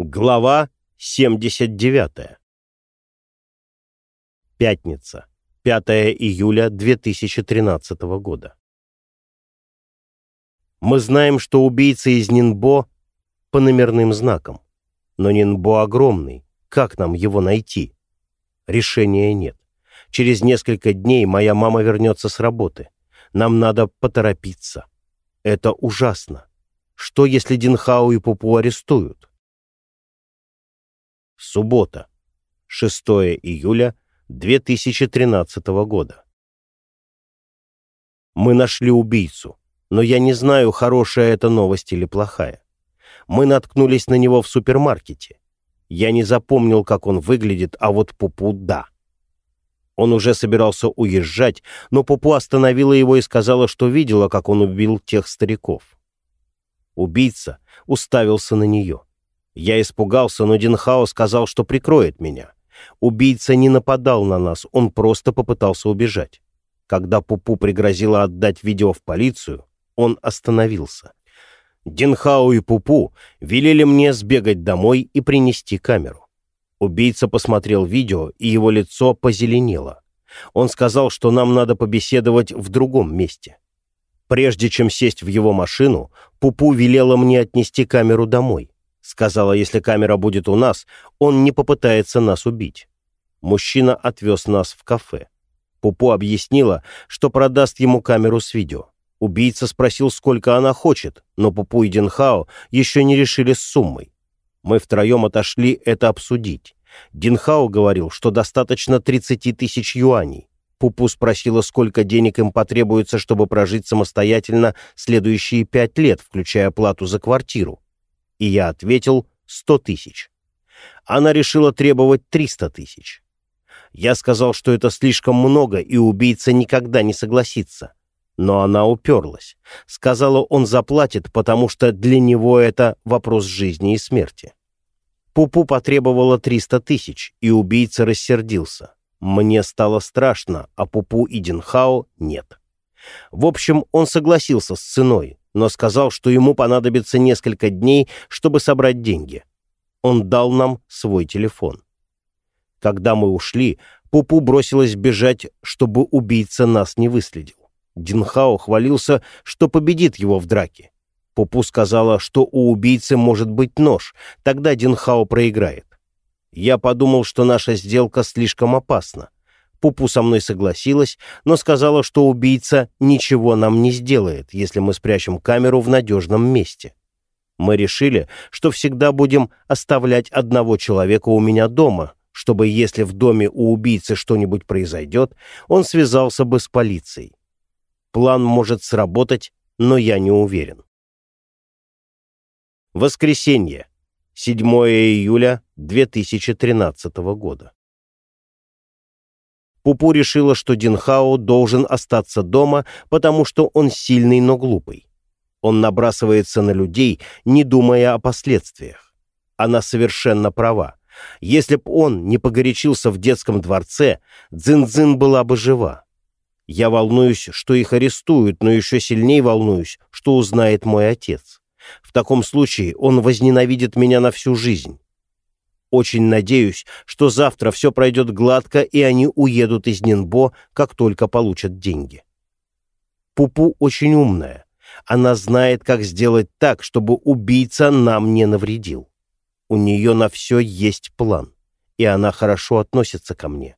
Глава 79. Пятница. 5 июля 2013 года. Мы знаем, что убийца из Нинбо по номерным знакам. Но Нинбо огромный. Как нам его найти? Решения нет. Через несколько дней моя мама вернется с работы. Нам надо поторопиться. Это ужасно. Что, если Динхау и Пупу арестуют? Суббота. 6 июля 2013 года. Мы нашли убийцу, но я не знаю, хорошая это новость или плохая. Мы наткнулись на него в супермаркете. Я не запомнил, как он выглядит, а вот Пупу — да. Он уже собирался уезжать, но Пупу остановила его и сказала, что видела, как он убил тех стариков. Убийца уставился на нее. Я испугался, но Динхао сказал, что прикроет меня. Убийца не нападал на нас, он просто попытался убежать. Когда Пупу пригрозила отдать видео в полицию, он остановился. Динхао и Пупу велели мне сбегать домой и принести камеру. Убийца посмотрел видео, и его лицо позеленело. Он сказал, что нам надо побеседовать в другом месте. Прежде чем сесть в его машину, Пупу велела мне отнести камеру домой. Сказала, если камера будет у нас, он не попытается нас убить. Мужчина отвез нас в кафе. Пупу объяснила, что продаст ему камеру с видео. Убийца спросил, сколько она хочет, но Пупу и Динхао еще не решили с суммой. Мы втроем отошли это обсудить. Динхао говорил, что достаточно 30 тысяч юаней. Пупу спросила, сколько денег им потребуется, чтобы прожить самостоятельно следующие пять лет, включая плату за квартиру и я ответил «сто тысяч». Она решила требовать триста тысяч. Я сказал, что это слишком много, и убийца никогда не согласится. Но она уперлась. Сказала, он заплатит, потому что для него это вопрос жизни и смерти. Пупу потребовала триста тысяч, и убийца рассердился. Мне стало страшно, а Пупу и Динхао нет. В общем, он согласился с ценой, но сказал, что ему понадобится несколько дней, чтобы собрать деньги. Он дал нам свой телефон. Когда мы ушли, Пупу бросилась бежать, чтобы убийца нас не выследил. Динхао хвалился, что победит его в драке. Пупу сказала, что у убийцы может быть нож, тогда Динхао проиграет. Я подумал, что наша сделка слишком опасна. Пупу со мной согласилась, но сказала, что убийца ничего нам не сделает, если мы спрячем камеру в надежном месте. Мы решили, что всегда будем оставлять одного человека у меня дома, чтобы если в доме у убийцы что-нибудь произойдет, он связался бы с полицией. План может сработать, но я не уверен. Воскресенье, 7 июля 2013 года. Пупу решила, что Динхао должен остаться дома, потому что он сильный, но глупый. Он набрасывается на людей, не думая о последствиях. Она совершенно права. Если б он не погорячился в детском дворце, Дзин-Дзин была бы жива. Я волнуюсь, что их арестуют, но еще сильнее волнуюсь, что узнает мой отец. В таком случае он возненавидит меня на всю жизнь. Очень надеюсь, что завтра все пройдет гладко, и они уедут из Нинбо, как только получат деньги. Пупу очень умная. Она знает, как сделать так, чтобы убийца нам не навредил. У нее на все есть план, и она хорошо относится ко мне.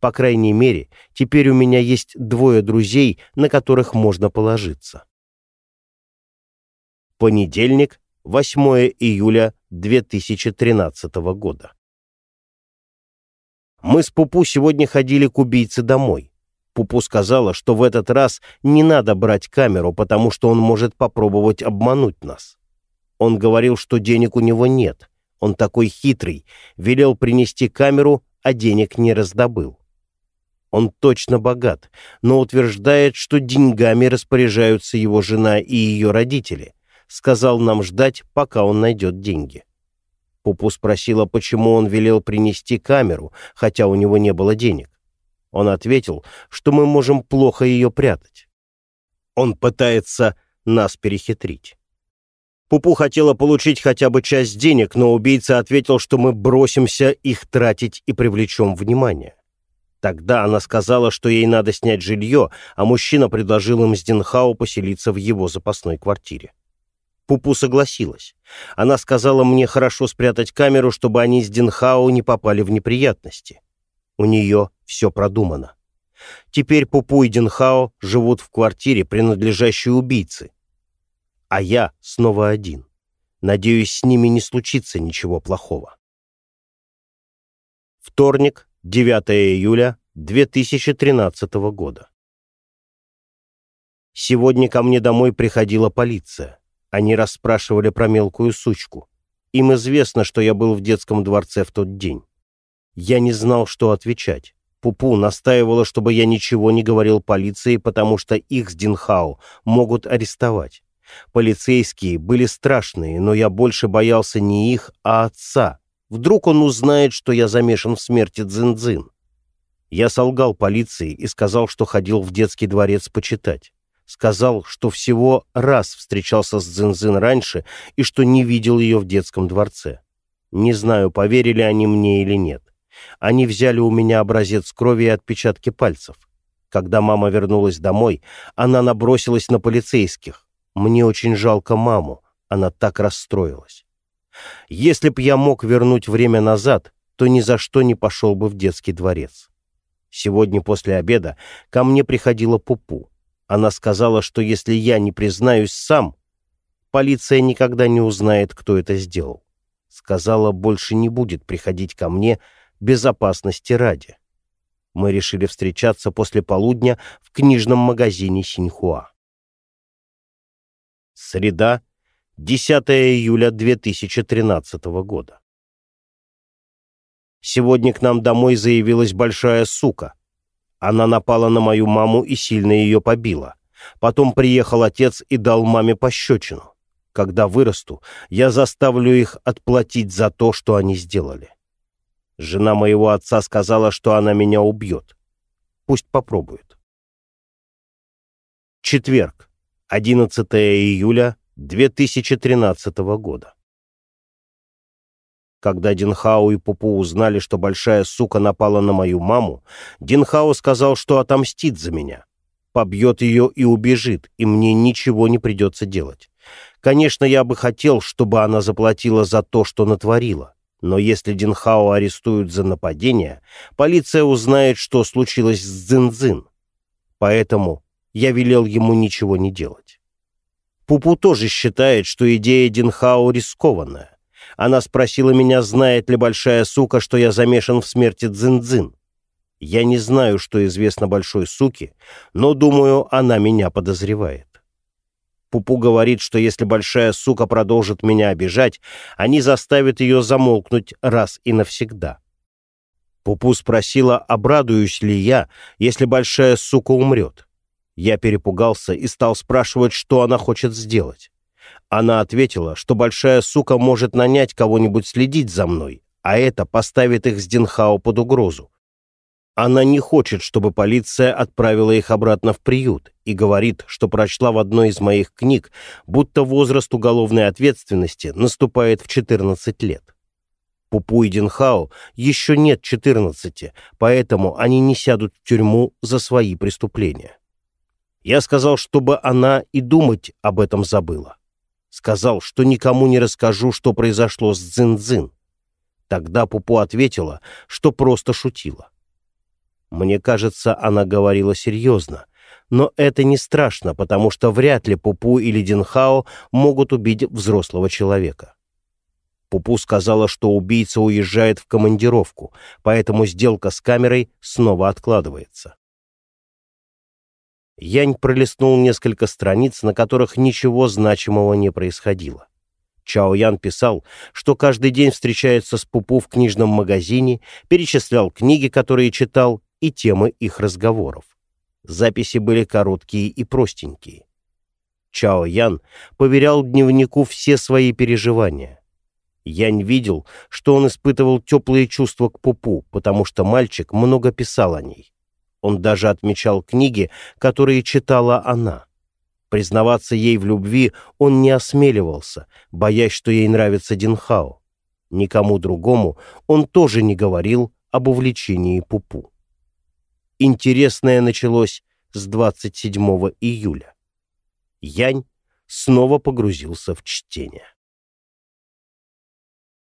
По крайней мере, теперь у меня есть двое друзей, на которых можно положиться. Понедельник, 8 июля 2013 года. Мы с Пупу сегодня ходили к убийце домой. Пупу сказала, что в этот раз не надо брать камеру, потому что он может попробовать обмануть нас. Он говорил, что денег у него нет. Он такой хитрый, велел принести камеру, а денег не раздобыл. Он точно богат, но утверждает, что деньгами распоряжаются его жена и ее родители — сказал нам ждать, пока он найдет деньги. Пупу спросила, почему он велел принести камеру, хотя у него не было денег. Он ответил, что мы можем плохо ее прятать. Он пытается нас перехитрить. Пупу хотела получить хотя бы часть денег, но убийца ответил, что мы бросимся их тратить и привлечем внимание. Тогда она сказала, что ей надо снять жилье, а мужчина предложил им с Динхау поселиться в его запасной квартире. Пупу согласилась. Она сказала мне хорошо спрятать камеру, чтобы они с Динхау не попали в неприятности. У нее все продумано. Теперь Пупу и Динхао живут в квартире, принадлежащей убийце, а я снова один. Надеюсь, с ними не случится ничего плохого. Вторник, 9 июля 2013 года. Сегодня ко мне домой приходила полиция. Они расспрашивали про мелкую сучку. Им известно, что я был в детском дворце в тот день. Я не знал, что отвечать. Пупу настаивала, чтобы я ничего не говорил полиции, потому что их с Динхау могут арестовать. Полицейские были страшные, но я больше боялся не их, а отца. Вдруг он узнает, что я замешан в смерти Цзиньцзин. Я солгал полиции и сказал, что ходил в детский дворец почитать. Сказал, что всего раз встречался с Цзиньцзин раньше и что не видел ее в детском дворце. Не знаю, поверили они мне или нет. Они взяли у меня образец крови и отпечатки пальцев. Когда мама вернулась домой, она набросилась на полицейских. Мне очень жалко маму, она так расстроилась. Если б я мог вернуть время назад, то ни за что не пошел бы в детский дворец. Сегодня после обеда ко мне приходила Пупу. Она сказала, что если я не признаюсь сам, полиция никогда не узнает, кто это сделал. Сказала, больше не будет приходить ко мне безопасности ради. Мы решили встречаться после полудня в книжном магазине Синьхуа. Среда, 10 июля 2013 года. Сегодня к нам домой заявилась большая сука. Она напала на мою маму и сильно ее побила. Потом приехал отец и дал маме пощечину. Когда вырасту, я заставлю их отплатить за то, что они сделали. Жена моего отца сказала, что она меня убьет. Пусть попробует. Четверг. 11 июля 2013 года. Когда Динхау и Пупу узнали, что большая сука напала на мою маму, Динхао сказал, что отомстит за меня. Побьет ее и убежит, и мне ничего не придется делать. Конечно, я бы хотел, чтобы она заплатила за то, что натворила. Но если Динхао арестуют за нападение, полиция узнает, что случилось с Цзиньцзин. Поэтому я велел ему ничего не делать. Пупу тоже считает, что идея Динхао рискованная. Она спросила меня, знает ли большая сука, что я замешан в смерти Цзиньцзин. Я не знаю, что известно большой суке, но, думаю, она меня подозревает. Пупу говорит, что если большая сука продолжит меня обижать, они заставят ее замолкнуть раз и навсегда. Пупу спросила, обрадуюсь ли я, если большая сука умрет. Я перепугался и стал спрашивать, что она хочет сделать. Она ответила, что большая сука может нанять кого-нибудь следить за мной, а это поставит их с Динхао под угрозу. Она не хочет, чтобы полиция отправила их обратно в приют и говорит, что прочла в одной из моих книг, будто возраст уголовной ответственности наступает в 14 лет. Пупу и Динхао еще нет 14, поэтому они не сядут в тюрьму за свои преступления. Я сказал, чтобы она и думать об этом забыла. Сказал, что никому не расскажу, что произошло с Цзин-Цзин. Тогда Пупу ответила, что просто шутила. Мне кажется, она говорила серьезно. Но это не страшно, потому что вряд ли Пупу или Динхао могут убить взрослого человека. Пупу сказала, что убийца уезжает в командировку, поэтому сделка с камерой снова откладывается. Янь пролистнул несколько страниц, на которых ничего значимого не происходило. Чао Ян писал, что каждый день встречается с Пупу в книжном магазине, перечислял книги, которые читал, и темы их разговоров. Записи были короткие и простенькие. Чао Ян поверял дневнику все свои переживания. Янь видел, что он испытывал теплые чувства к Пупу, потому что мальчик много писал о ней. Он даже отмечал книги, которые читала она. Признаваться ей в любви он не осмеливался, боясь, что ей нравится Динхао. Никому другому он тоже не говорил об увлечении Пупу. Интересное началось с 27 июля. Янь снова погрузился в чтение.